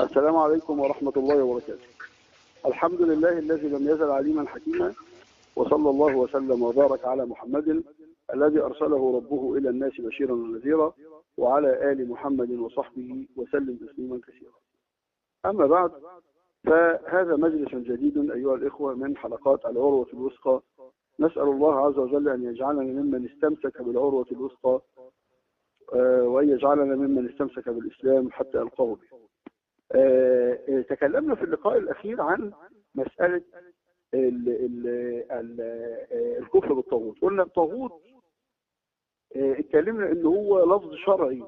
السلام عليكم ورحمة الله وبركاته. الحمد لله الذي لم يزل عليما حكيما وصلى الله وسلم وبارك على محمد الذي أرسله ربه إلى الناس بشيرا ونذيرا وعلى آل محمد وصحبه وسلم تسليما كثيرا. أما بعد فهذا مجلس جديد أيها الإخوة من حلقات العروة الوثقى. نسأل الله عز وجل أن يجعلنا ممن استمسك بالعروة الوثقى آه، وأن يجعلنا ممن استمسك بالإسلام حتى ألقاه به. تكلمنا في اللقاء الأخير عن مسألة ال الكفر بالطاغوت. قلنا الطاغوت آه، اتكلمنا إن هو لفظ شرعي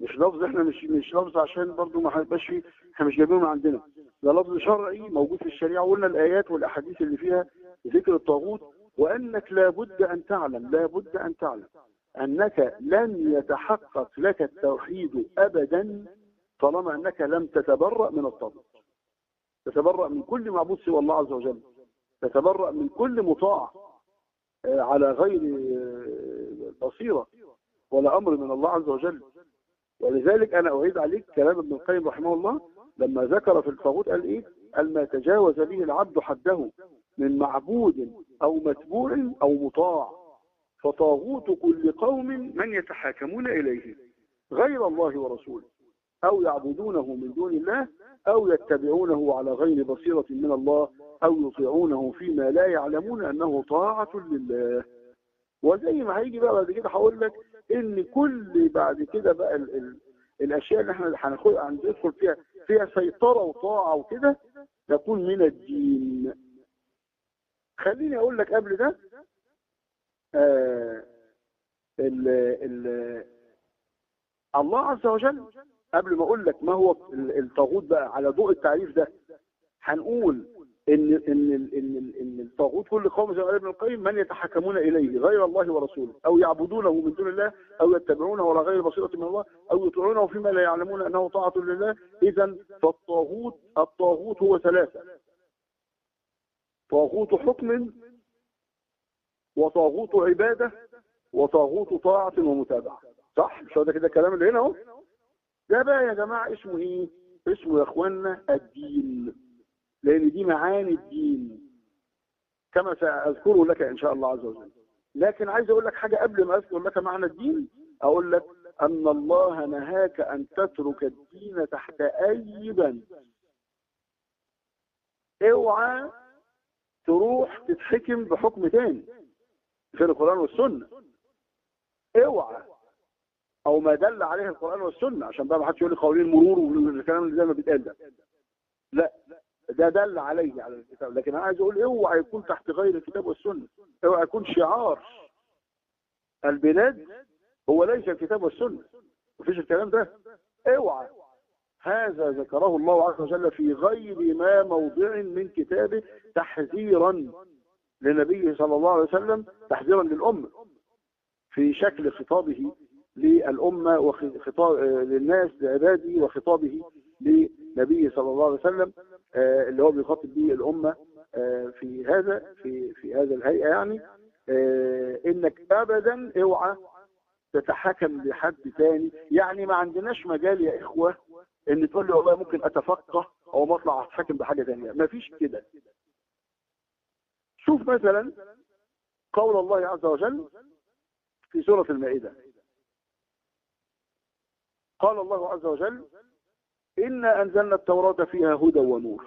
مش لفظ إحنا مش مش لفظ عشان برضو ما هيبقاش إحنا مش جايبينه من عندنا. ده لفظ شرعي موجود في الشريعة وقلنا الآيات والأحاديث اللي فيها ذكر الطاغوت وأنك لابد أن تعلم لابد أن تعلم أنك لن يتحقق لك التوحيد ابدا طالما أنك لم تتبرأ من الطاغوت تتبرأ من كل معبود سوى الله عز وجل. تتبرأ من كل مطاع آه، على غير آه، بصيرة. ولا أمر من الله عز وجل. ولذلك أنا أعيد عليك كلام ابن القيم رحمه الله لما ذكر في الطاغوت قال إيه؟ قال ما تجاوز به العبد حده من معبود أو متبوع أو مطاع. فطاغوت كل قوم من يتحاكمون إليه غير الله ورسوله. أو يعبدونه من دون الله أو يتبعونه على غير بصيرة من الله أو يطيعونه فيما لا يعلمون أنه طاعة لله. وزي ما هيجي بقى بعد كده هقول لك إن كل بعد كده بقى ال ال الأشياء اللي إحنا هندخل فيها فيها سيطرة وطاعة وكده تكون من الدين. خليني أقول لك قبل ده آه ال ال الله عز وجل قبل ما أقول لك ما هو ال- الطاغوت بقى على ضوء التعريف ده هنقول ان إن إن إن الطاغوت كل قوم زي ابن القيم من يتحكمون إليه غير الله ورسوله أو يعبدونه من دون الله أو يتبعونه على غير بصيرة من الله أو يطيعونه فيما لا يعلمون أنه طاعة لله. اذا فالطاغوت الطاغوت هو ثلاثة. طاغوت حكم وطاغوت عبادة وطاغوت طاعة ومتابعة. صح؟ مش هو ده كده الكلام اللي هنا أهو؟ ده بقى يا جماعة اسمه إيه؟ اسمه يا إخوانا الدين. لأن دي معاني الدين. كما سأذكره لك إن شاء الله عز وجل. لكن عايز أقول لك حاجة قبل ما أذكر لك معنى الدين أقول لك أن الله نهاك أن تترك الدين تحت أي بند. اوعى تروح تتحكم بحكم تاني في القرآن والسنة. اوعى. أو ما دل عليه القرآن والسنة عشان بقى ما حدش يقول لي قوانين مرور والكلام اللي زي ما بيتقال ده. لا ده دل عليه على الكتاب. لكن أنا عايز أقول اوعى يكون تحت غير الكتاب والسنة. اوعى يكون شعار. البلاد هو ليس الكتاب والسنة. مفيش الكلام ده؟ اوعى. هذا ذكره الله عز وجل في غير ما موضع من كتابه تحذيرا لنبيه صلى الله عليه وسلم تحذيرا للأمة في شكل خطابه للأمة وخطاب للناس لعباده وخطابه لنبيه صلى الله عليه وسلم آه، اللي هو بيخاطب به الأمة آه، في هذا في في هذا الهيئة يعني. آه، إنك أبدا اوعى تتحكم لحد تاني. يعني ما عندناش مجال يا إخوة إن تقول لي والله ممكن أتفقه أو ما أطلع أتحكم بحاجة تانية. ما فيش كده. شوف مثلا قول الله عز وجل في سورة المائدة. قال الله عز وجل إنا أنزلنا التوراة فيها هدى ونور.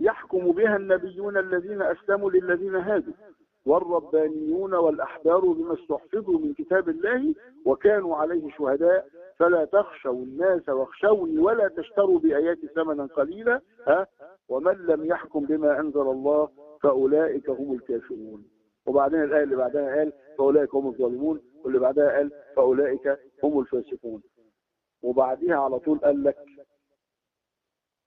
يحكم بها النبيون الذين أسلموا للذين هادوا والربانيون والأحبار بما استحفظوا من كتاب الله وكانوا عليه شهداء. فلا تخشوا الناس واخشوني ولا تشتروا بآياتي ثمنا قليلا ها؟ ومن لم يحكم بما أنزل الله فأولئك هم الكافرون. وبعدين الآية اللي بعدها قال فأولئك هم الظالمون واللي بعدها قال فأولئك هم الفاسقون. وبعديها على طول قال لك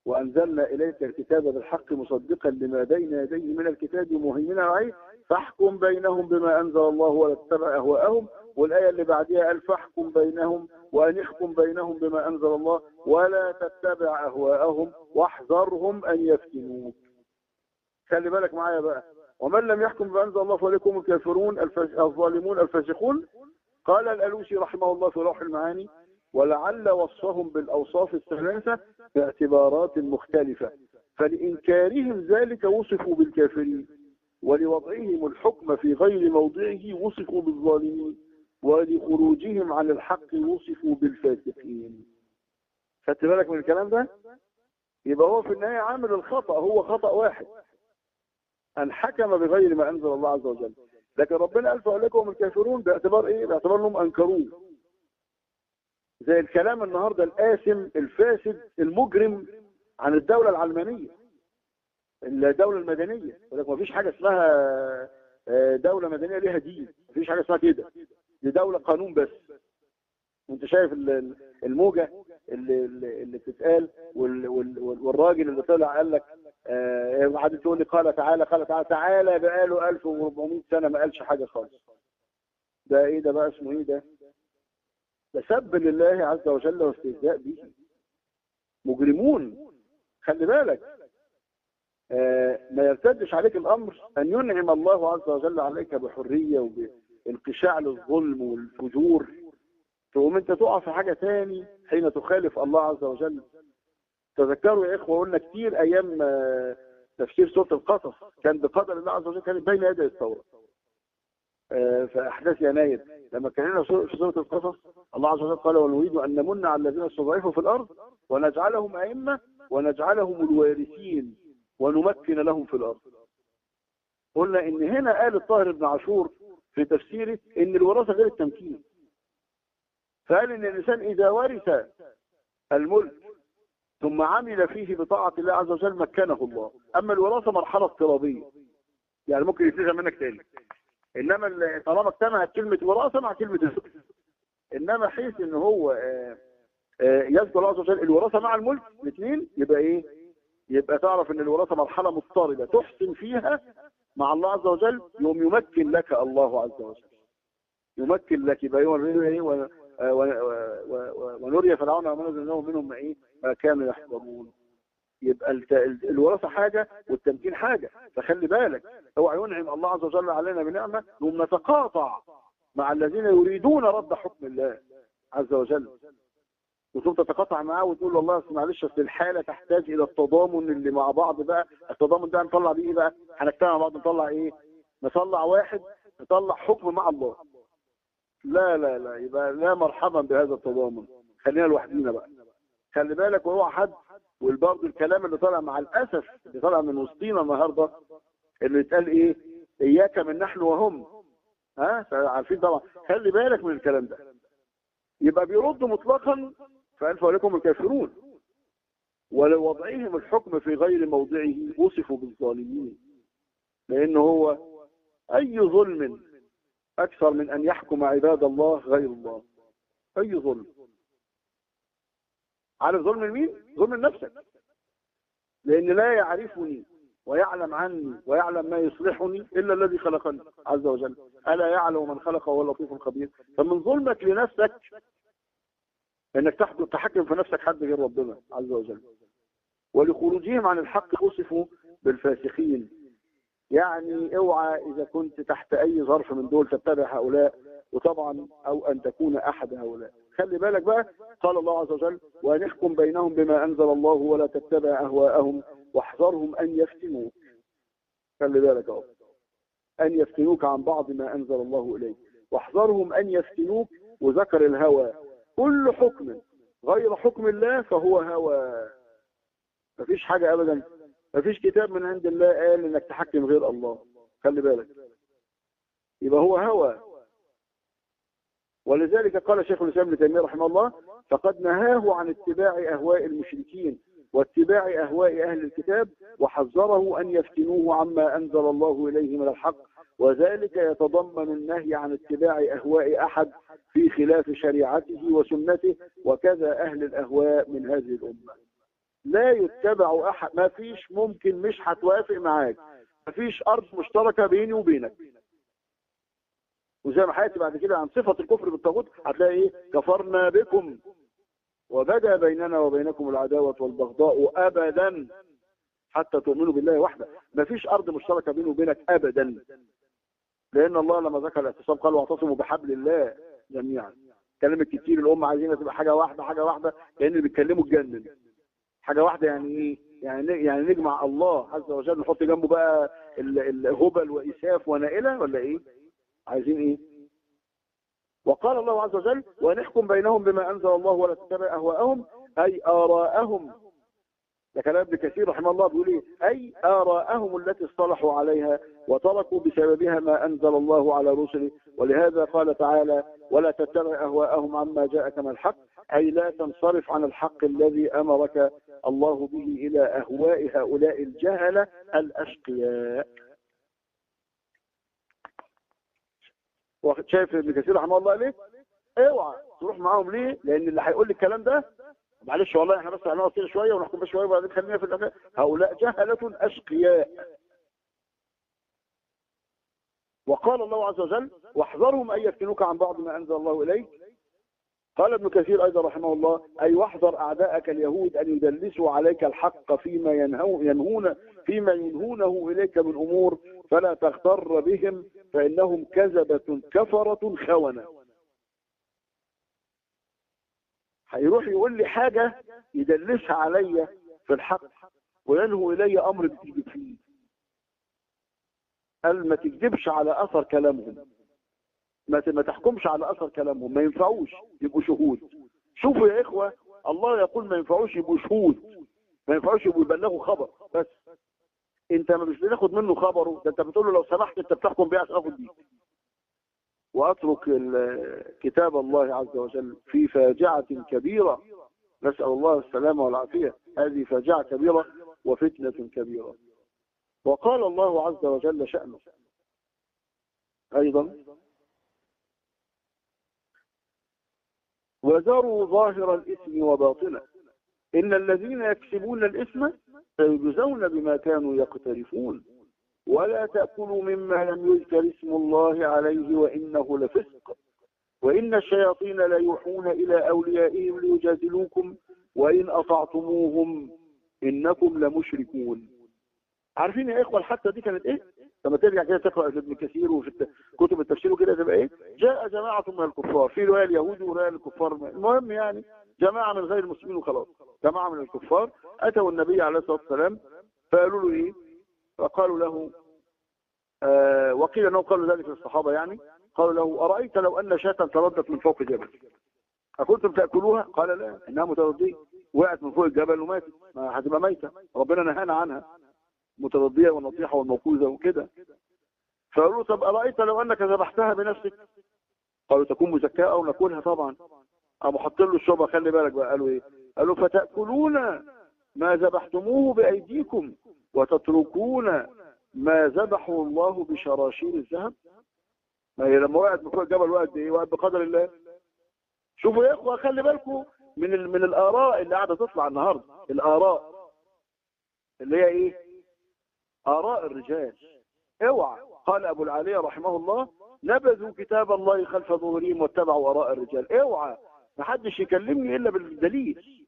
وأنزلنا إليك الكتاب بالحق مصدقا لما بين يديه من الكتاب مهيمنا عليه فاحكم بينهم بما أنزل الله ولا تتبع أهواءهم والآية اللي بعدها قال فاحكم بينهم وأن يحكم بينهم بما أنزل الله ولا تتبع أهواءهم واحذرهم أن يفتنوك. خلي بالك معايا بقى ومن لم يحكم بما أنزل الله فأولئك هم الكافرون الظالمون الفاسقون؟ قال الألوسي رحمه الله في روح المعاني ولعل وصفهم بالأوصاف الثلاثة باعتبارات مختلفة فلإنكارهم ذلك وصفوا بالكافرين ولوضعهم الحكم في غير موضعه وصفوا بالظالمين ولخروجهم عن الحق وصفوا بالفاسقين. خدت بالك من الكلام ده؟ يبقى هو في النهاية عامل الخطأ هو خطأ واحد. أن حكم بغير ما أنزل الله عز وجل. لكن ربنا قال فأولئكم الكافرون باعتبار إيه؟ باعتبار أنهم أنكروه. زي الكلام النهاردة الآثم الفاسد المجرم عن الدولة العلمانية الدولة المدنية. ولكن ما فيش حاجة اسمها دولة مدنية ليها دين. ما فيش حاجة اسمها كده. دي دولة قانون بس. وانت شايف الموجة اللي, اللي بتتقال والراجل اللي طلع قال لك قعدت تقول لي قال تعالى قال تعالى تعالى بقاله 1400 سنة ما قالش حاجة خالص. ده إيه ده بقى؟ اسمه إيه ده؟ ده لله عز وجل واستهزاء به. مجرمون خلي بالك. آه ما يرتدش عليك الأمر أن ينعم الله عز وجل عليك بحرية وبانقشاع للظلم والفجور. تقوم أنت تقع في حاجة تاني حين تخالف الله عز وجل. تذكروا يا إخوة قلنا كتير أيام آه تفسير سورة القصص. كان بقدر الله عز وجل كانت بين يدي الثورة. في أحداث يناير. لما كان في سورة القصص الله عز وجل قال ونريد أن نمن على الذين استضعفوا في الأرض ونجعلهم أئمة ونجعلهم الوارثين ونمكن لهم في الأرض. قلنا إن هنا قال الطاهر بن عاشور في تفسيره إن الوراثة غير التمكين. فقال إن الإنسان إذا ورث الملك ثم عمل فيه بطاعة الله عز وجل مكنه الله. أما الوراثة مرحلة اضطرابية يعني ممكن يتلغى منك تاني. إنما طالما اجتمعت كلمة وراثة مع كلمة الزوج إنما حيث إن هو يذكر الله عز وجل الوراثة مع الملك الاثنين يبقى إيه؟ يبقى تعرف إن الوراثة مرحلة مضطربة تحسن فيها مع الله عز وجل يوم يمكن لك الله عز وجل. يمكن لك يبقى يوم ونري فرعون وما نزلناه منهم إيه؟ ما كانوا يحضرون يبقى الوراثة حاجة والتمكين حاجة فخلي بالك اوعى ينعم الله عز وجل علينا بنعمة نقوم نتقاطع مع الذين يريدون رد حكم الله عز وجل. وتقوم تتقاطع معاه وتقول والله معلش أصل الحالة تحتاج إلى التضامن اللي مع بعض بقى. التضامن ده نطلع بيه إيه بقى؟ هنجتمع مع بعض نطلع إيه؟ نطلع واحد نطلع حكم مع الله. لا لا لا يبقى لا مرحبا بهذا التضامن. خلينا لوحدينا بقى. خلي بالك وهو حد وبرضه الكلام اللي طالع مع الأسف اللي طالع من وسطينا النهارده اللي اتقال إيه؟ إياك من نحن وهم. ها؟ عارفين طبعا. خلي بالك من الكلام ده. يبقى بيردوا مطلقا فألف ولكم الكافرون. ولوضعهم الحكم في غير موضعه وصفوا بالظالمين. لأنه هو أي ظلم أكثر من أن يحكم عباد الله غير الله. أي ظلم. عارف ظلم مين؟ ظلم نفسك. لأن لا يعرفني ويعلم عني ويعلم ما يصلحني إلا الذي خلقني عز وجل. ألا يعلم من خلق وهو اللطيف الخبير. فمن ظلمك لنفسك إنك تحكم في نفسك حد غير ربنا عز وجل. ولخروجهم عن الحق وصفوا بالفاسقين. يعني اوعى إذا كنت تحت أي ظرف من دول تتبع هؤلاء. وطبعا أو أن تكون أحد هؤلاء. خلي بالك بقى قال الله عز وجل ونحكم بينهم بما أنزل الله ولا تتبع أهواءهم واحذرهم أن يفتنوك. خلي بالك أهو. أن يفتنوك عن بعض ما أنزل الله إليك. واحذرهم أن يفتنوك وذكر الهوى. كل حكم غير حكم الله فهو هوى. مفيش حاجة ابدا. مفيش كتاب من عند الله قال إنك تحكم غير الله. خلي بالك. يبقى هو هوى. ولذلك قال شيخ الإسلام ابن تيمية رحمه الله فقد نهاه عن اتباع أهواء المشركين واتباع أهواء أهل الكتاب وحذره أن يفتنوه عما أنزل الله إليه من الحق وذلك يتضمن النهي عن اتباع أهواء أحد في خلاف شريعته وسنته وكذا أهل الأهواء من هذه الأمة. لا يتبع أحد ما فيش ممكن مش هتوافق معاك ما فيش أرض مشتركة بيني وبينك. وزي ما حياتي بعد كده عن صفة الكفر بالطاغوت هتلاقي إيه؟ كفرنا بكم. وبدا بيننا وبينكم العداوة والبغضاء ابدا حتى تؤمنوا بالله وحده. ما فيش أرض مشتركة بيني وبينك ابدا. لأن الله لما ذكر الاعتصام قال واعتصموا بحبل الله جميعا. الكلام الكتير اللي هم عايزينها تبقى حاجة واحدة حاجة واحدة كان بيتكلموا اتجنن. حاجة واحدة يعني إيه؟ يعني يعني نجمع الله عز وجل نحط جنبه بقى الهبل وإساف ونائلة ولا إيه؟ عايزين إيه؟ وقال الله عز وجل ونحكم بينهم بما أنزل الله ولا تتبع أهواءهم أي آراءهم. ده كلام ابن كثير رحمه الله بيقول إيه؟ أي آراءهم التي اصطلحوا عليها وتركوا بسببها ما أنزل الله على رسله. ولهذا قال تعالى ولا تتبع أهواءهم عما جاءك من الحق أي لا تنصرف عن الحق الذي أمرك الله به إلى أهواء هؤلاء الجهلة الأشقياء. شايف ابن كثير رحمه الله ليه اوعى تروح معاهم ليه؟ لأن اللي هيقول لي الكلام ده معلش والله إحنا بس هنقعد كده شوية ونحكم بس شوية وبعدين خلينا في الآخر هؤلاء جهلة أشقياء. وقال الله عز وجل واحذرهم أن يفتنوك عن بعض ما أنزل الله إليك قال ابن كثير أيضا رحمه الله أي واحذر أعداءك اليهود أن يدلسوا عليك الحق فيما ينهو ينهون فيما ينهونه إليك من أمور فلا تغتر بهم فإنهم كذبة كفرة خونة. هيروح يقول لي حاجة يدلسها عليا في الحق وينهو إلي أمر بتكذب فيه. قال ما تكذبش على أثر كلامهم. ما ما تحكمش على أثر كلامهم ما ينفعوش يبقوا شهود. شوفوا يا إخوة الله يقول ما ينفعوش يبقوا شهود. ما ينفعوش يبقوا يبلغوا خبر. بس أنت ما مش بتاخد منه خبره ده أنت بتقول له لو سمحت أنت بتحكم بيه عشان آخد بيه. وأترك كتاب الله عز وجل في فاجعة كبيرة. نسأل الله السلامة والعافية. هذه فاجعة كبيرة وفتنة كبيرة. وقال الله عز وجل شأنه. أيضا وذروا ظاهر الإثم وباطنه. إن الذين يكسبون الإثم سيجزون بما كانوا يقترفون. ولا تأكلوا مما لم يذكر اسم الله عليه وإنه لفسق. وإن الشياطين ليوحون إلى أوليائهم ليجادلوكم وإن أطعتموهم إنكم لمشركون. عارفين يا إخوة الحادثة دي كانت إيه؟ لما ترجع كده تقرأ ابن كثير وفي كتب التفسير وكده تبقى إيه؟ جاء جماعة من الكفار في رواية اليهود ورواية الكفار. المهم يعني جماعة من غير المسلمين وخلاص. جماعة من الكفار أتوا النبي عليه الصلاة والسلام فقالوا له إيه؟ فقالوا له آه وقيل أنه قالوا ذلك للصحابة يعني قالوا له أرأيت لو أن شاة تردت من فوق جبل؟ أكنتم تأكلوها؟ قال لا إنها متردية وقعت من فوق الجبل وماتت ما هتبقى ميتة ربنا نهانا عنها. متردية والنطيحة والموقوذة وكده. فقالوا طب أرأيت لو أنك ذبحتها بنفسك؟ قالوا تكون مزكاة أو ناكلها طبعا. قاموا حاطين له الشوبة خلي بالك بقى. قالوا إيه؟ قالوا فتأكلون ما ذبحتموه بأيديكم وتتركون ما ذبحوا الله بشراشير الذهب. ما هي لما وقعت من فوق الجبل وقعت إيه؟ وقعت بقدر الله. شوفوا يا إخوة خلي بالكم من من الآراء اللي قاعدة تطلع النهارده. الآراء اللي هي إيه؟ آراء الرجال. اوعى. قال أبو العاليه رحمه الله نبذوا كتاب الله خلف ظهورهم واتبعوا آراء الرجال. اوعى. ما حدش يكلمني إلا بالدليل.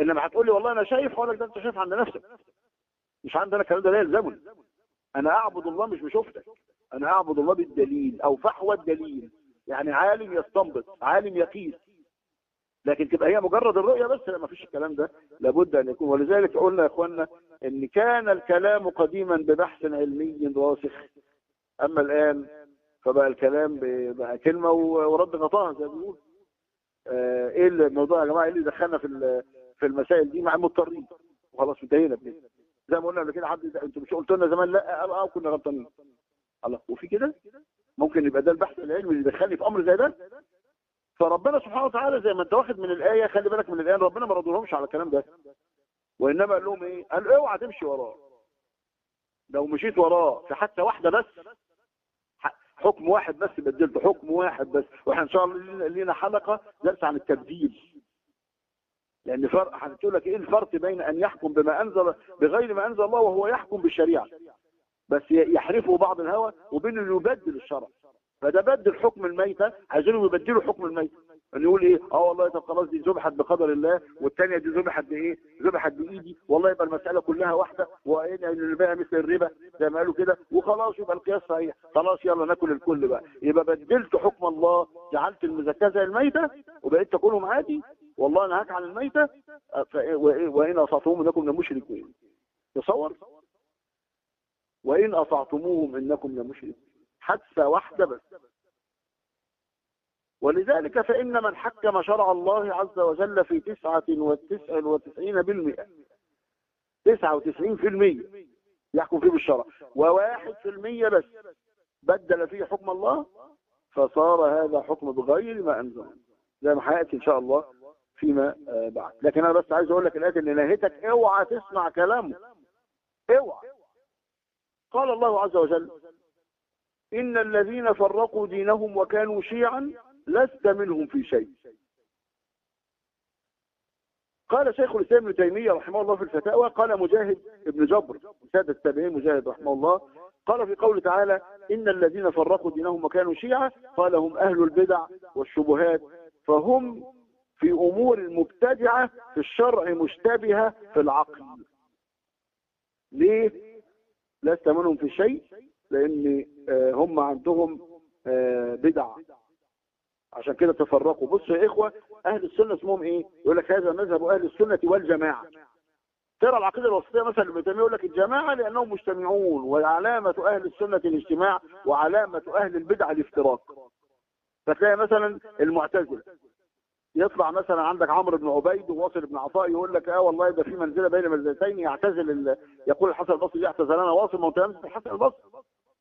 إنما هتقول لي والله أنا شايف هقول لك ده انت شايف عند نفسك. مش عندنا الكلام ده لا يلزمني. أنا أعبد الله مش بشوفتك. أنا أعبد الله بالدليل أو فحوى الدليل. يعني عالم يستنبط عالم يقيس. لكن تبقى هي مجرد الرؤية بس لا ما فيش الكلام ده. لابد أن يكون. ولذلك قلنا يا اخوانا إن كان الكلام قديما ببحث علمي راسخ أما الآن فبقى الكلام بقى كلمة ورد غطاها زي ما بيقول. آه إيه الموضوع يا جماعة؟ إيه اللي دخلنا في في المسائل دي مع المضطرين؟ وخلاص انتهينا بكده زي ما قلنا قبل كده حد أنتوا مش قلت لنا زمان؟ لا آه كنا غلطانين. الله وفي كده؟ ممكن يبقى ده البحث العلمي اللي دخلني في أمر زي ده؟ فربنا سبحانه وتعالى زي ما انت واخد من الآية خلي بالك من الآية ربنا ما ردولهمش على الكلام ده. وإنما قال لهم إيه؟ قال اوعى تمشي وراه لو مشيت وراه في حتى واحدة بس حكم واحد بس بدلته حكم واحد بس. وإحنا إن شاء الله لينا حلقة درس عن التبديل. لأن فرق هتقول لك إيه الفرق بين أن يحكم بما أنزل بغير ما أنزل الله وهو يحكم بالشريعة. بس يحرفه بعض الهوى وبين إنه يبدل الشرع. فده بدل حكم الميتة عايزينهم يبدلوا حكم الميتة. إن يقول إيه؟ آه والله طب خلاص دي ذبحت بقدر الله والثانيه دي ذبحت بإيه؟ ذبحت بإيدي. والله يبقى المسألة كلها واحدة. وإن البيع مثل الربا زي ما قالوا كده وخلاص يبقى القياس صحيح. خلاص يلا ناكل الكل بقى. يبقى بدلت حكم الله جعلت المزكاة زي الميتة وبقيت تاكلهم عادي. والله أنا عن الميتة. وإن أطعتموهم إنكم لمشركون تصور. وإن أطعتموهم إنكم لمشركون حادثه واحدة بس. ولذلك فإن من حكم شرع الله عز وجل في تسعة وتسع وتسعين بالمئة تسعة وتسعين في المية يحكم فيه بالشرع. وواحد في المية بس بدل فيه حكم الله فصار هذا حكم بغير ما أنزل. زي ما حيأتي إن شاء الله فيما بعد. لكن أنا بس عايز أقول لك الآية إن نهيتك اوعى تسمع كلامه. اوعى. قال الله عز وجل إن الذين فرقوا دينهم وكانوا شيعا لست منهم في شيء. قال شيخ الإسلام ابن تيمية رحمه الله في الفتاوى قال مجاهد ابن جبر سادة التابعين مجاهد رحمه الله قال في قوله تعالى إن الذين فرقوا دينهم وكانوا شيعا قال هم أهل البدع والشبهات فهم في أمور مبتدعة في الشرع مشتبهة في العقل. ليه؟ لست منهم في شيء؟ لأن هم عندهم بدع عشان كده تفرقوا. بصوا يا إخوة أهل السنة اسمهم إيه؟ يقول لك هذا مذهب أهل السنة والجماعة. ترى العقيدة الوسطية مثلا ابن تيميه يقول لك الجماعة لأنهم مجتمعون وعلامة أهل السنة الاجتماع وعلامة أهل البدع الافتراق. فتلاقي مثلا المعتزلة. يطلع مثلا عندك عمرو بن عبيد وواصل بن عطاء يقول لك آه والله ده في منزلة بين منزلتين يعتزل. يقول الحسن البصري اعتزلنا واصل ما الحسن البصري.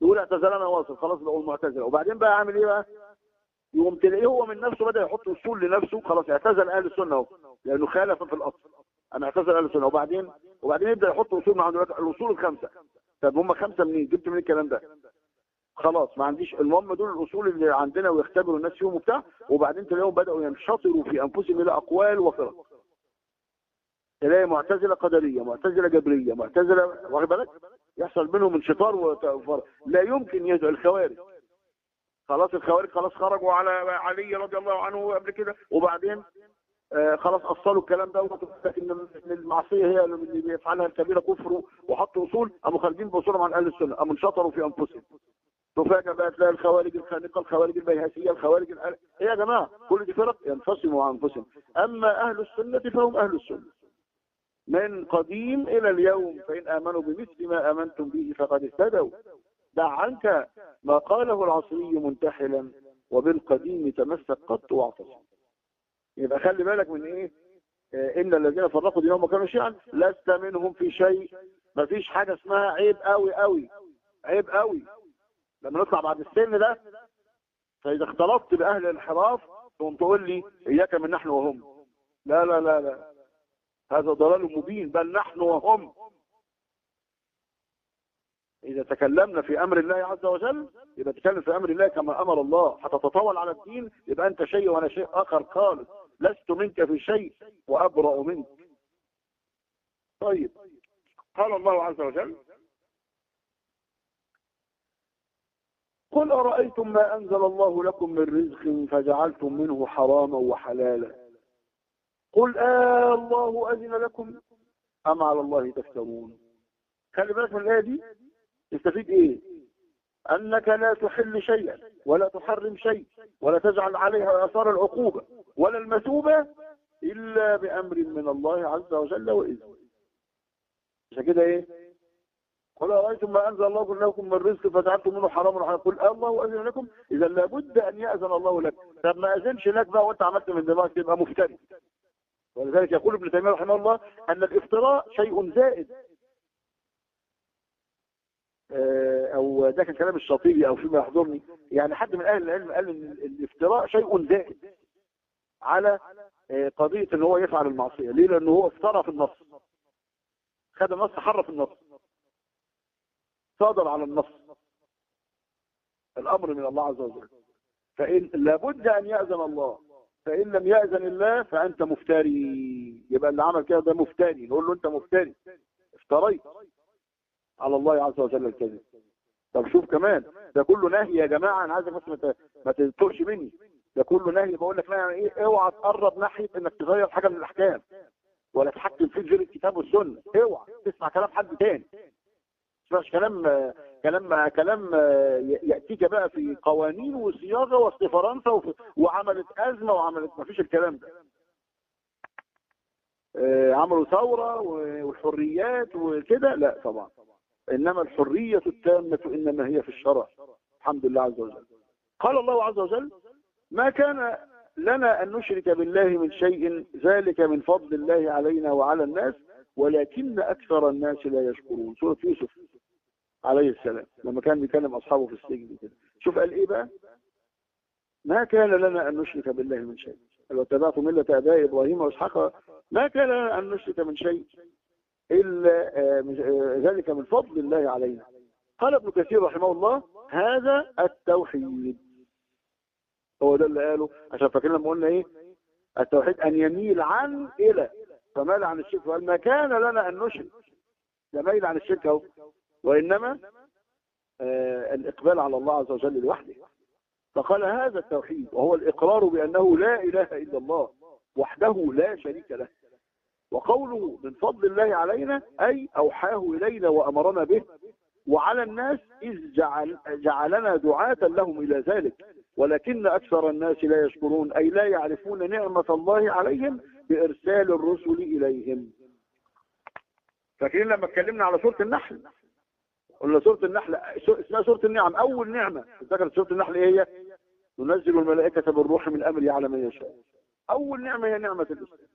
يقول اعتزلنا واصل خلاص بقوا المعتزله وبعدين بقى عامل إيه بقى؟ يقوم تلاقيه هو من نفسه بدأ يحط اصول لنفسه خلاص اعتزل أهل السنة لأنه خالف في الأصل. أنا اعتزل أهل السنة وبعدين؟ وبعدين يبدأ يحط اصول مع الأصول الخمسة. طب هم خمسة منين؟ جبت منين الكلام ده؟ خلاص ما عنديش. المهم دول الأصول اللي عندنا ويختبروا الناس فيهم وبتاع. وبعدين تلاقيهم بدأوا ينشطروا في أنفسهم إلى أقوال وفرق. تلاقي معتزلة قدرية معتزلة جبرية معتزلة واخد بالك؟ يحصل منهم انشطار وفرق لا يمكن يدعو الخوارج. خلاص الخوارج خلاص خرجوا على علي رضي الله عنه قبل كده وبعدين آه خلاص أصلوا الكلام ده إن المعصية هي اللي بيفعلها الكبيرة كفر وحطوا أصول قاموا خارجين باصولهم عن أهل السنة قاموا انشطروا في أنفسهم. تفاجئ بقى تلاقي الخوارج الخانقة الخوارج البيهسيه الخوارج. إيه يا جماعة؟ كل دي فرق؟ ينفصلوا عن أنفسهم. أما أهل السنة فهم أهل السنة. من قديم إلى اليوم فإن آمنوا بمثل ما آمنتم به فقد اهتدوا. دع عنك ما قاله العصري منتحلا وبالقديم تمسك قط واعتصم يبقى خلي بالك من إيه؟ آه إن الذين فرقوا دينهم وكانوا شيعا لست منهم في شيء. ما فيش حاجة اسمها عيب قوي قوي عيب قوي لما نطلع بعد السن ده فإذا اختلطت بأهل الانحراف تقوم تقول لي إياك من نحن وهم. لا لا لا لا. هذا ضلال مبين بل نحن وهم. إذا تكلمنا في أمر الله عز وجل يبقى تكلم في أمر الله كما أمر الله حتى تطول على الدين يبقى أنت شيء وأنا شيء آخر خالص. لست منك في شيء وأبرأ منك. طيب قال الله عز وجل قل أرأيتم ما أنزل الله لكم من رزق فجعلتم منه حراما وحلالا؟ قل آه الله أذن لكم. أم على الله تفترون؟ خلي بالك من الآية دي. تستفيد إيه؟ أنك لا تحل شيئا ولا تحرم شيء ولا تجعل عليها آثار العقوبة ولا المثوبة إلا بأمر من الله عز وجل وإذنه. عشان كده إيه؟ قل أرأيتم ما أنزل الله لكم من رزق فجعلتم منه حرام وحلال قل الله أذن لكم. اذا لابد أن يأذن الله لك. طب ما أذنش لك بقى وأنت عملت من دماغك تبقى مفتري. ولذلك يقول ابن تيمية رحمه الله أن الافتراء شيء زائد. أو ده كان كلام الشاطبي أو فيما يحضرني. يعني حد من أهل العلم قال إن الافتراء شيء زائد على قضية إن هو يفعل المعصية. ليه؟ لأنه هو افترى في النص. خد النص حرف النص. صادر على النص. الأمر من الله عز وجل. فإن لابد أن يأذن الله. فإن لم يأذن الله فأنت مفتري. يبقى اللي عمل كده ده مفتري. نقول له أنت مفتري. افتريت. على الله عز وجل الكذب. طب شوف كمان. ده كله نهي يا جماعة. أنا عايزك بس ما تتوهش مني. ده كله نهي. بقول لك لا يعني إيه؟ اوعى تقرب ناحية إنك تغير حاجة من الأحكام. ولا تحكم فيه غير الكتاب والسنة. اوعى. تسمع كلام حد تاني. تسمعش كلام كلام كلام يأتيك بقى في قوانين وصياغة واصل فرنسا وعملت أزمة وعملت ما فيش الكلام ده. آه، عملوا ثورة والحريات وكده لا طبعا. إنما الحرية التامة إنما هي في الشرع. الحمد لله عز وجل. قال الله عز وجل ما كان لنا أن نشرك بالله من شيء ذلك من فضل الله علينا وعلى الناس ولكن أكثر الناس لا يشكرون. سورة يوسف. عليه السلام لما كان بيكلم أصحابه في السجن كده. شوف قال إيه بقى؟ ما كان لنا أن نشرك بالله من شيء. لو اتبعت ملة آباء إبراهيم وإسحاق. ما كان لنا أن نشرك من شيء إلا آه، آه، ذلك من فضل الله علينا. قال ابن كثير رحمه الله هذا التوحيد. هو ده اللي قاله عشان فاكرين لما قلنا إيه؟ التوحيد أن يميل عن إلى. فمال عن الشرك. وقال ما كان لنا أن نشرك. ده ميل عن الشرك أهو. وإنما آه الإقبال على الله عز وجل لوحده. فقال هذا التوحيد وهو الإقرار بأنه لا إله إلا الله وحده لا شريك له. وقوله من فضل الله علينا أي أوحاه إلينا وأمرنا به وعلى الناس إذ جعل جعلنا دعاة لهم إلى ذلك. ولكن أكثر الناس لا يشكرون أي لا يعرفون نعمة الله عليهم بإرسال الرسل إليهم. فاكرين لما اتكلمنا على سورة النحل؟ قلنا سورة النحل اسمها سورة النعم أول نعمة. ذكرت سورة النحل إيه هي؟ ننزل الملائكة بالروح من أمر على من يشاء. أول نعمة هي نعمة الإسلام.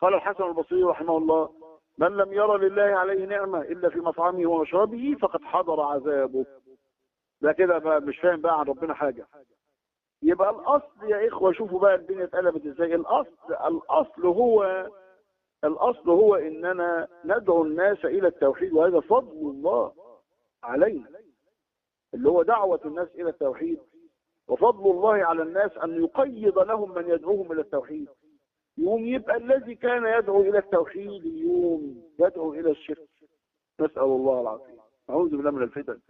قال الحسن البصري رحمه الله من لم يرى لله عليه نعمة إلا في مطعمه ومشربه فقد حضر عذابه. ده كده مش فاهم بقى عن ربنا حاجة. يبقى الأصل يا إخوة شوفوا بقى الدنيا اتقلبت إزاي. الأصل الأصل هو الأصل هو إننا ندعو الناس إلى التوحيد وهذا فضل الله. علينا اللي هو دعوة الناس إلى التوحيد. وفضل الله على الناس أن يقيض لهم من يدعوهم إلى التوحيد. يوم يبقى الذي كان يدعو إلى التوحيد يوم يدعو إلى الشرك. نسأل الله العافية. أعوذ بالله من الفتن.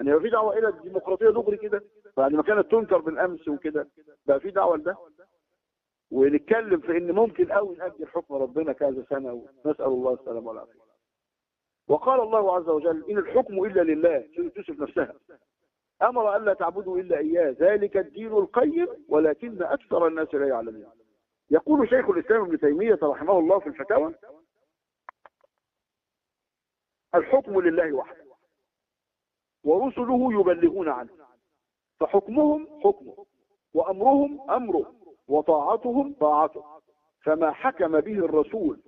أن يبقى في دعوة إلى الديمقراطية دغري كده؟ بعد ما كانت تنكر بالأمس وكده بقى في دعوة لده؟ ونتكلم في إن ممكن قوي نأجل حكم ربنا كذا سنة. نسأل الله السلامة والعافية. وقال الله عز وجل إن الحكم إلا لله يوسف نفسها. أمر ألا تعبدوا إلا إياه. ذلك الدين القيم ولكن أكثر الناس لا يعلمون. يقول شيخ الإسلام ابن تيمية رحمه الله في الفتاوى الحكم لله وحده ورسله يبلغون عنه. فحكمهم حكمه وأمرهم أمره وطاعتهم طاعته فما حكم به الرسول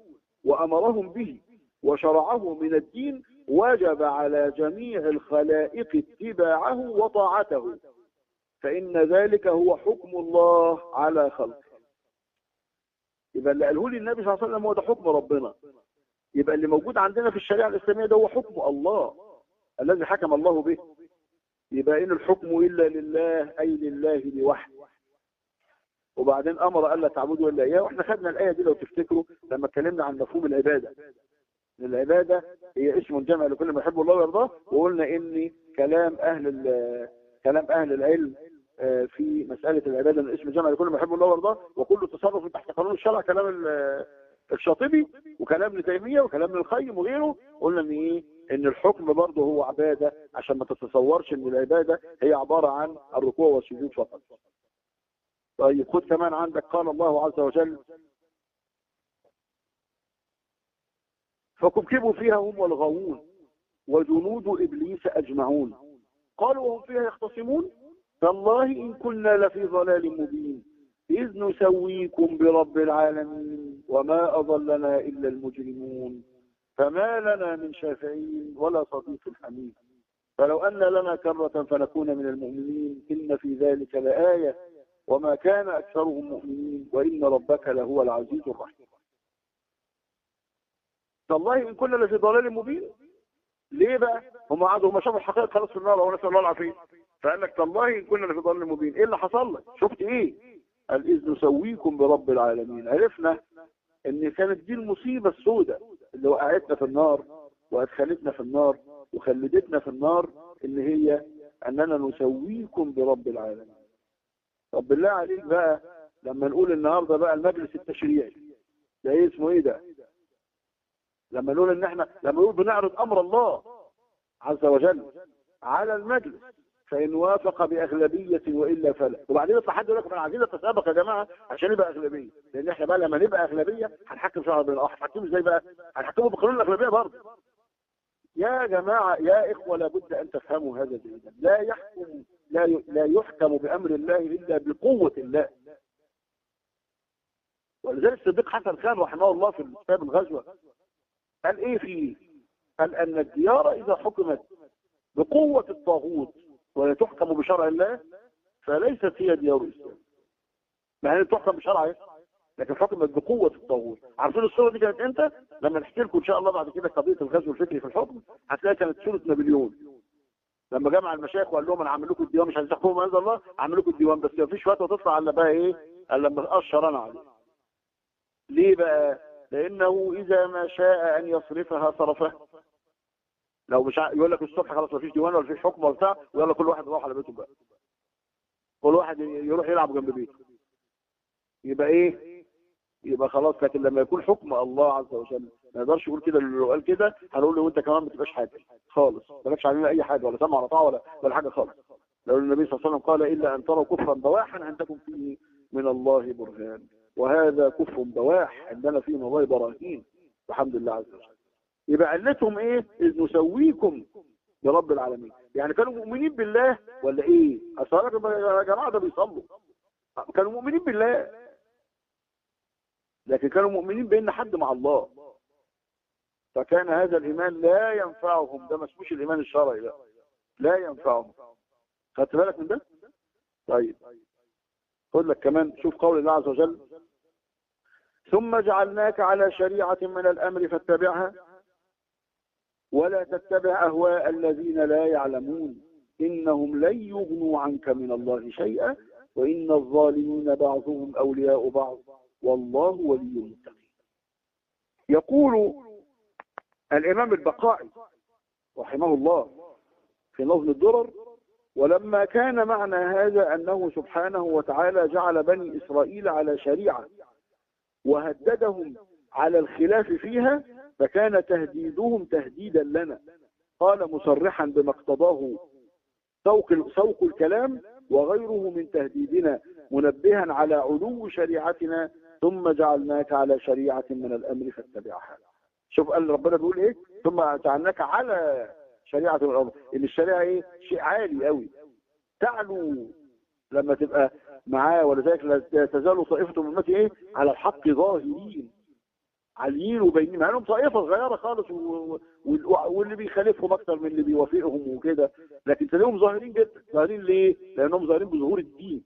وأمرهم به وشرعه من الدين وجب على جميع الخلائق اتباعه وطاعته. فإن ذلك هو حكم الله على خلقه. يبقى اللي قاله لي النبي صلى الله عليه وسلم هو ده حكم ربنا. يبقى اللي موجود عندنا في الشريعة الإسلامية ده هو حكم الله. الذي حكم الله به. يبقى إن الحكم إلا لله أي لله لوحده. وبعدين أمر ألا تعبدوا إلا إياه. وإحنا خدنا الآية دي لو تفتكروا لما اتكلمنا عن مفهوم العبادة. العبادة هي اسم جمع لكل ما يحب الله ويرضاه. وقلنا إن كلام أهل كلام أهل العلم في مسألة العبادة من اسم جمع لكل ما يحب الله ويرضاه. وكل تصرف تحت قانون الشرع كلام الشاطبي وكلام ابن تيمية وكلام ابن القيم وغيره. قلنا إن إيه؟ إن الحكم برضه هو عبادة عشان ما تتصورش إن العبادة هي عبارة عن الركوع والسجود فقط. طيب خد كمان عندك قال الله عز وجل فكبكبوا فيها هم والغاوون وجنود إبليس أجمعون. قالوا وهم فيها يختصمون؟ تالله إن كنا لفي ضلال مبين. إذ نسويكم برب العالمين وما أضلنا إلا المجرمون. فما لنا من شافعين ولا صديق حميد. فلو أن لنا كرة فنكون من المؤمنين. إن في ذلك لآية. وما كان أكثرهم مؤمنين. وإن ربك لهو العزيز الرحيم. تالله إن كنا لفي ضلال مبين. ليه بقى؟ هم قعدوا هم شافوا الحقائق خلاص في النار ونسأل الله العافية فقال لك تالله إن كنا في ضلال مبين. إيه اللي حصل لك؟ شفت إيه؟ قال إذ نسويكم برب العالمين. عرفنا إن كانت دي المصيبة السوداء اللي وقعتنا في النار وأدخلتنا في النار وخلدتنا في النار إن هي أننا نسويكم برب العالمين. طب بالله عليك بقى لما نقول النهارده بقى المجلس التشريعي ده إيه اسمه إيه ده؟ لما نقول إن إحنا لما نقول بنعرض أمر الله عز وجل على المجلس فإن وافق بأغلبية وإلا فلا. وبعدين يطلع حد يقول لك أنا عايزين نتسابق يا جماعة عشان نبقى أغلبية. لأن إحنا بقى لما نبقى أغلبية هنحكم شعب بين الأخ هنحكمه إزاي بقى؟ هنحكمه بقانون الأغلبية برضه. يا جماعة يا إخوة لابد أن تفهموا هذا جيدا. لا يحكم لا لا يحكم بأمر الله إلا بقوة الله. ولذلك الصديق حسن خان رحمه الله في كتاب الغزوة قال إيه فيه قال أن الديار إذا حكمت بقوة الطاغوت ولا تحكم بشرع الله فليست هي ديار الإسلام. ما هي تحكم بشرع إيه؟ لكن حكمت بقوة الطاغوت. عارفين الصورة دي كانت إمتى؟ لما نحكي لكم إن شاء الله بعد كده قضية الغزو الفكري في الحكم هتلاقي كانت سورة نابليون. لما جمع المشايخ وقال لهم أنا هعمل لكم الديوان مش عايز تحكموا ما أنزل الله هعمل لكم الديوان. بس مفيش فتوى تطلع الا بقى إيه؟ الا لما اشهر أنا عليه. ليه بقى؟ لأنه إذا ما شاء أن يصرفها صرفها لو مش. يقول لك الصبح خلاص مفيش ديوان ولا فيش حكم ولا بتاع ويلا كل واحد يروح على بيته بقى. كل واحد يروح يلعب جنب بيته. يبقى إيه؟ يبقى خلاص لكن لما يكون حكم الله عز وجل ما يقدرش يقول كده اللي قال كده هنقول له وأنت كمان ما تبقاش حاجة. خالص. مالكش علينا أي حاجة ولا سمع ولا طاعة ولا ولا حاجة خالص. لو النبي صلى الله عليه وسلم قال إلا أن تروا كفرا بواحا عندكم فيه من الله برهان. وهذا كفر بواح عندنا فيه من الله براهين والحمد لله عز وجل. يبقى علتهم إيه؟ إذ نسويكم برب العالمين. يعني كانوا مؤمنين بالله ولا إيه؟ أصلا يا جماعة ده بيصلوا. كانوا مؤمنين بالله. لكن كانوا مؤمنين بأن حد مع الله. فكان هذا الإيمان لا ينفعهم. ده ما اسموش الإيمان الشرعي لا. لا ينفعهم. خدت بالك من ده؟ طيب. خد لك كمان شوف قول الله عز وجل ثم جعلناك على شريعة من الأمر فاتبعها. ولا تتبع أهواء الذين لا يعلمون. إنهم لن يغنوا عنك من الله شيئا وإن الظالمين بعضهم أولياء بعض. والله ولي المتقين. يقول الإمام البقائي رحمه الله في نظم الدرر ولما كان معنى هذا أنه سبحانه وتعالى جعل بني إسرائيل على شريعة وهددهم على الخلاف فيها فكان تهديدهم تهديدا لنا. قال مصرحا بما اقتضاه سوق سوق الكلام وغيره من تهديدنا منبها على علو شريعتنا ثم جعلناك على شريعة من الأمر فاتبعها. شوف قال ربنا بيقول إيه؟ ثم جعلناك على شريعة من الأمر. إن الشريعة إيه؟ شيء عالي قوي تعلو لما تبقى معاه ولذلك لا تزال طائفة من أمتي إيه؟ على الحق ظاهرين. عاليين وباينين مع إنهم طائفة صغيرة خالص. واللي بيخالفهم أكتر من اللي بيوافقهم وكده. لكن تلاقيهم ظاهرين جدا. ظاهرين ليه؟ لأنهم ظاهرين بظهور الدين.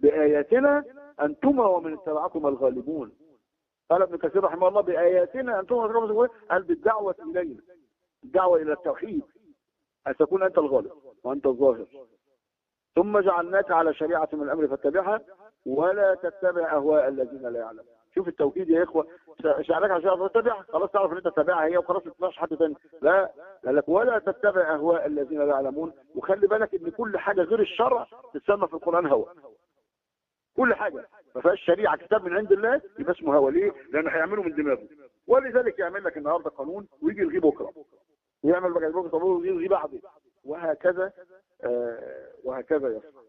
بآياتنا أنتما ومن اتبعكم الغالبون. قال ابن كثير رحمه الله بآياتنا أنتما ومن اتبعكم قال بالدعوة إلينا. الدعوة إلى التوحيد. أن تكون أنت الغالب وأنت الظاهر. ثم جعلناك على شريعة من الأمر فاتبعها ولا تتبع أهواء الذين لا يعلمون. شوف التوكيد يا إخوة. شعلك على شريعة خلاص تعرف أن أنت تتبعها هي وخلاص ما تتبعش حد ثاني لا. قال لك ولا تتبع أهواء الذين لا يعلمون. وخلي بالك أن كل حاجة غير الشرع تسمى في القرآن هوى كل حاجة. ما فيهاش شريعة. كتاب من عند الله يبقى اسمه هوى ليه؟ لأنه هيعمله من دماغه. ولذلك يعمل لك النهارده قانون ويجي يلغيه بكرة. ويعمل بقى بكرة. طب ويلغيه بعده. وهكذا آه وهكذا يصنع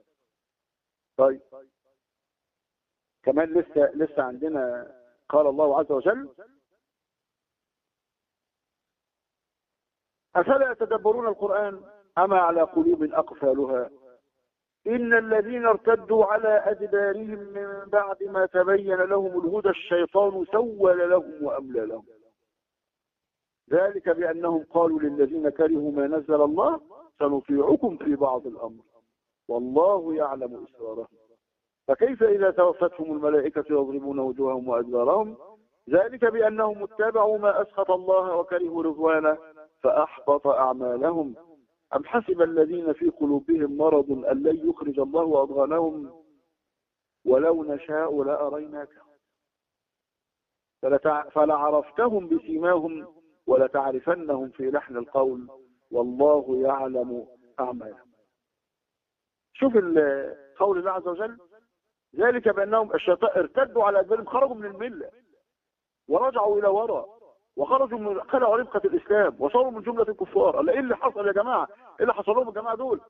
طيب. كمان لسه لسه عندنا قال الله عز وجل أفلا يتدبرون القرآن أما على قلوب أقفالها؟ إن الذين ارتدوا على أدبارهم من بعد ما تبين لهم الهدى الشيطان سول لهم وأملى لهم. ذلك بأنهم قالوا للذين كرهوا ما نزل الله سنطيعكم في بعض الأمر. والله يعلم إسرارهم. فكيف إذا توفتهم الملائكة يضربون وجوههم وأدبارهم ذلك بأنهم اتبعوا ما أسخط الله وكرهوا رضوانه فأحبط أعمالهم. أم حسب الذين في قلوبهم مرض أن لن يخرج الله أضغانهم؟ ولو نشاء لأريناكهم فلتع... فلعرفتهم بسيماهم ولتعرفنهم في لحن القول. والله يعلم أعمالهم. شوف قول الله عز وجل ذلك بأنهم الشيطان ارتدوا على ادبارهم خرجوا من الملة ورجعوا إلى وراء وخرجوا من خلعوا رفقة الإسلام وصاروا من جملة الكفار. قال إيه اللي حصل يا جماعة؟ إيه اللي حصل لهم الجماعه دول؟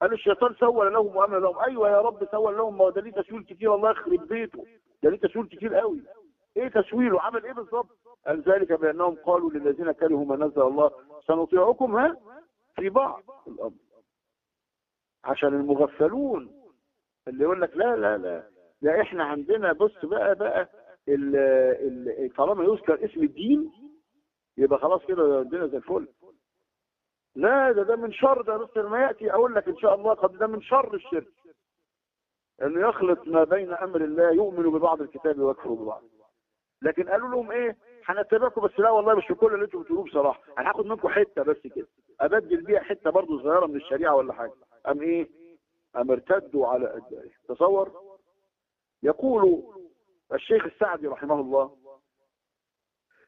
قال الشيطان سول لهم وأمن لهم. أيوه يا رب سول لهم. ما ده ليه تسويل كتير؟ الله يخرب بيته. ده ليه تسويل كتير قوي. إيه تسويله عمل إيه بالظبط؟ قال ذلك بأنهم قالوا للذين كرهوا ما نزل الله سنطيعكم ها؟ في بعض الأمر. عشان المغفلون اللي يقول لك لا لا لا لا. إحنا عندنا بص بقى بقى ال ال طالما يذكر اسم الدين يبقى خلاص كده الدنيا زي الفل. لا ده ده من شر ده بس ما يأتي أقول لك إن شاء الله قد ده من شر الشرك. إنه يخلط ما بين أمر الله يؤمن ببعض الكتاب ويكفر ببعض. لكن قالوا لهم إيه؟ هنتبعكم بس لا والله مش كل اللي أنتم بتقولوه بصراحة. أنا هاخد منكم حتة بس كده. أبدل بيها حتة برضه صغيرة من الشريعة ولا حاجة. أم إيه؟ أم ارتدوا على ادبارهم تصور؟ يقول الشيخ السعدي رحمه الله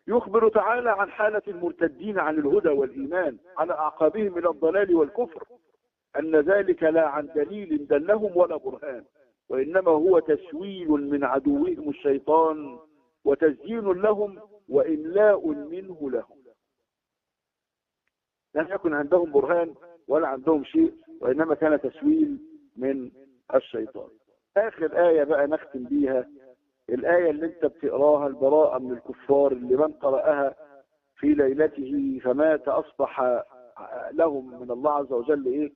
يخبر تعالى عن حالة المرتدين عن الهدى والإيمان على أعقابهم إلى الضلال والكفر أن ذلك لا عن دليل دلهم ولا برهان وإنما هو تسويل من عدوهم الشيطان وتزيين لهم وإملاء منه لهم. لم يكن عندهم برهان ولا عندهم شيء وإنما كان تسويل من الشيطان. آخر آية بقى نختم بيها الآية اللي أنت بتقراها البراءة من الكفار اللي من قرأها في ليلته فمات أصبح لهم من الله عز وجل إيه؟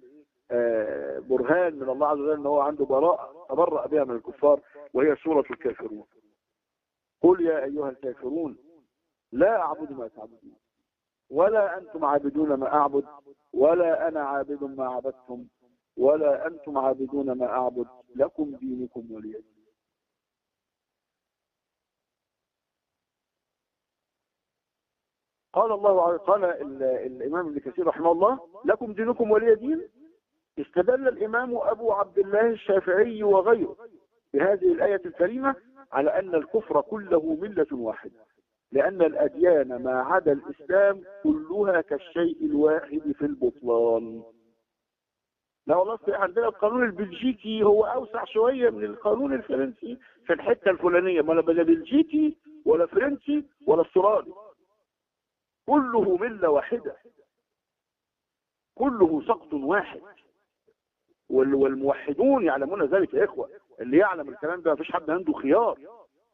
آه برهان من الله عز وجل إن هو عنده براءة تبرأ بها من الكفار وهي سورة الكافرون. قل يا أيها الكافرون لا أعبد ما تعبدون ولا أنتم عابدون ما أعبد ولا أنا عابد ما عبدتم ولا أنتم عابدون ما أعبد لكم دينكم ولي. قال الله قال الإمام ابن كثير رحمه الله لكم دينكم ولي دين. استدل الإمام أبو عبد الله الشافعي وغيره بهذه الآية الكريمة على أن الكفر كله ملة واحدة لأن الأديان ما عدا الإسلام كلها كالشيء الواحد في البطلان. لا والله عندنا القانون البلجيكي هو أوسع شوية من القانون الفرنسي في الحتة الفلانية ما لا بلجيكي ولا فرنسي ولا استرالي. كله ملة واحدة. كله سقط واحد. والموحدون يعلمون ذلك يا إخوة. اللي يعلم الكلام ده مفيش حد عنده خيار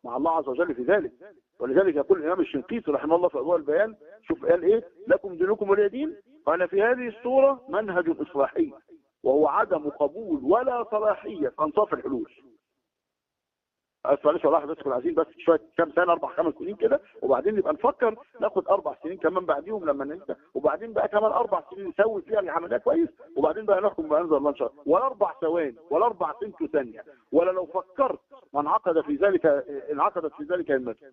مع الله عز وجل في ذلك. ولذلك يقول الإمام الشنقيطي رحمه الله في أضواء البيان شوف قال إيه؟ لكم دينكم ولي دين؟ قال في هذه الصورة منهج إصلاحي وهو عدم قبول ولا صلاحية أنصاف الحلول. معلش والله حضرتك عايزين بس شوية كام سنة أربع خمس سنين كده وبعدين نبقى نفكر ناخد أربع سنين كمان بعديهم لما ننسى. وبعدين بقى كمان أربع سنين نسوي فيها العملية كويس وبعدين بقى نحكم بانزل الله ان شاء الله ولا أربع ثواني ولا أربع سنت ثانية. ولا لو فكرت من عقد في ذلك انعقدت في ذلك المسجد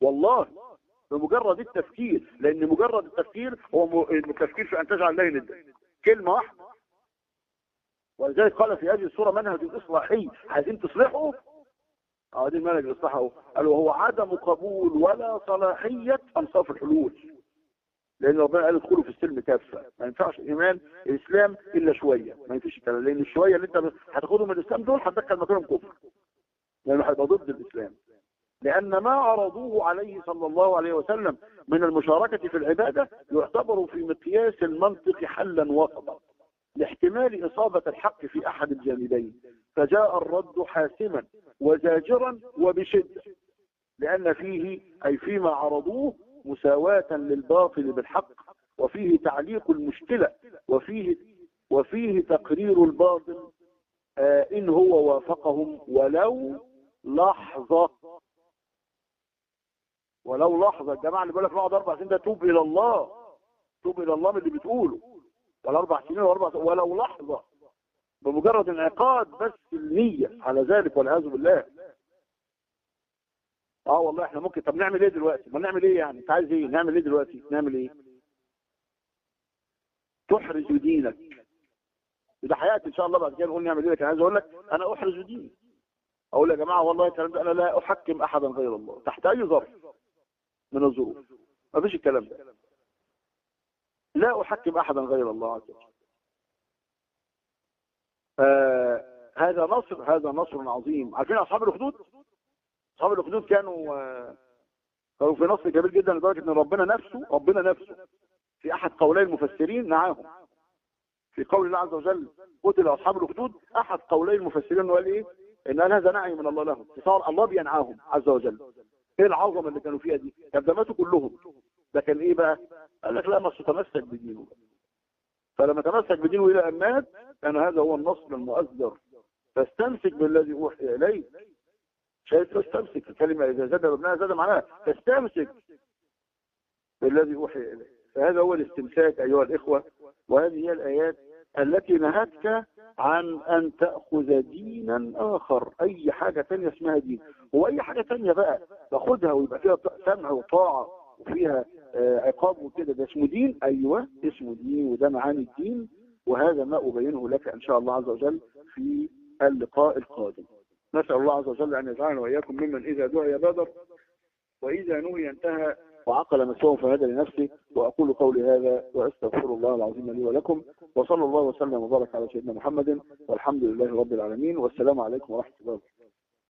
والله بمجرد التفكير لأن مجرد التفكير هو التفكير في أن تجعل الله ندا كلمة واحدة. ولذلك قال في هذه الصورة منهج إصلاحي. عايزين تصلحوا آه دي المنهج الاصلاح أهو. قالوا هو عدم قبول ولا صلاحية انصاف الحلول. لأن ربنا قال ادخلوا في السلم كافة. ما ينفعش إيمان الإسلام إلا شوية. ما ينفعش لأن الشوية اللي أنت هتاخدهم من الإسلام دول هتدخل مكانهم كفر. لأنه هيبقى ضد الإسلام. لأن ما عرضوه عليه صلى الله عليه وسلم من المشاركة في العبادة يعتبر في مقياس المنطق حلا وسطا لاحتمال إصابة الحق في أحد الجانبين. فجاء الرد حاسما وزاجرا وبشدة لأن فيه أي فيما عرضوه مساواة للباطل بالحق وفيه تعليق المشكلة وفيه وفيه تقرير الباطل آه إن هو وافقهم ولو لحظة ولو لحظة. الجماعة اللي بيقول لك نقعد أربع سنين ده توب إلى الله توب إلى الله من اللي بتقوله. ولا أربع سنين ولا سنين ولو لحظة. بمجرد انعقاد بس النية على ذلك والعياذ بالله. آه والله إحنا ممكن طب نعمل إيه دلوقتي؟ ما نعمل إيه يعني؟ أنت عايز إيه؟ نعمل إيه دلوقتي؟ نعمل إيه؟ تحرز دينك. ده حياتي إن شاء الله بعد كده نقول نعمل إيه؟ لكن عايز أقول لك أنا احرز ديني. أقول يا جماعة والله الكلام ده أنا لا أحكم أحدا غير الله. تحت أي ظرف من الظروف. ما فيش الكلام ده. لا أحكم أحدا غير الله عز وجل. هذا نصر هذا نصر عظيم. عارفين أصحاب الأخدود؟ أصحاب الأخدود كانوا آه، كانوا في نصر كبير جدا لدرجة إن ربنا نفسه ربنا نفسه في أحد قولي المفسرين نعاهم. في قول الله عز وجل قتل أصحاب الأخدود أحد قولي المفسرين إنه قال إيه؟ إن قال هذا نعي من الله لهم. صار الله بينعاهم عز وجل. إيه العظمة اللي كانوا فيها دي؟ كان ماتوا كلهم. ده كان إيه بقى؟ قال لك لا مش تمسك بدينه فلما تمسك بدينه إلى أن مات كان هذا هو النصر المؤثر فاستمسك بالذي أوحي اليك شايف تستمسك. الكلمة إذا زاد مبناها زاد معناها تستمسك بالذي أوحي اليك فهذا هو الاستمساك أيها الإخوة وهذه هي الآيات التي نهتك عن أن تأخذ دينا آخر. أي حاجة ثانية اسمها دين. وأي حاجة ثانية بقى تاخذها ويبقى فيها سمع وطاعة وفيها عقاب وكده. ده اسمه دين؟ أيوه اسمه دين وده معاني الدين. وهذا ما أبينه لك إن شاء الله عز وجل في اللقاء القادم. نسأل الله عز وجل أن يجعلنا وإياكم ممن إذا دعي بادر وإذا نهي انتهى وعقل نفسه فهدى لنفسه. وأقول قولي هذا وأستغفر الله العظيم لي ولكم. وصلى الله وسلم وبارك على سيدنا محمد. والحمد لله رب العالمين. والسلام عليكم ورحمة الله. وبركاته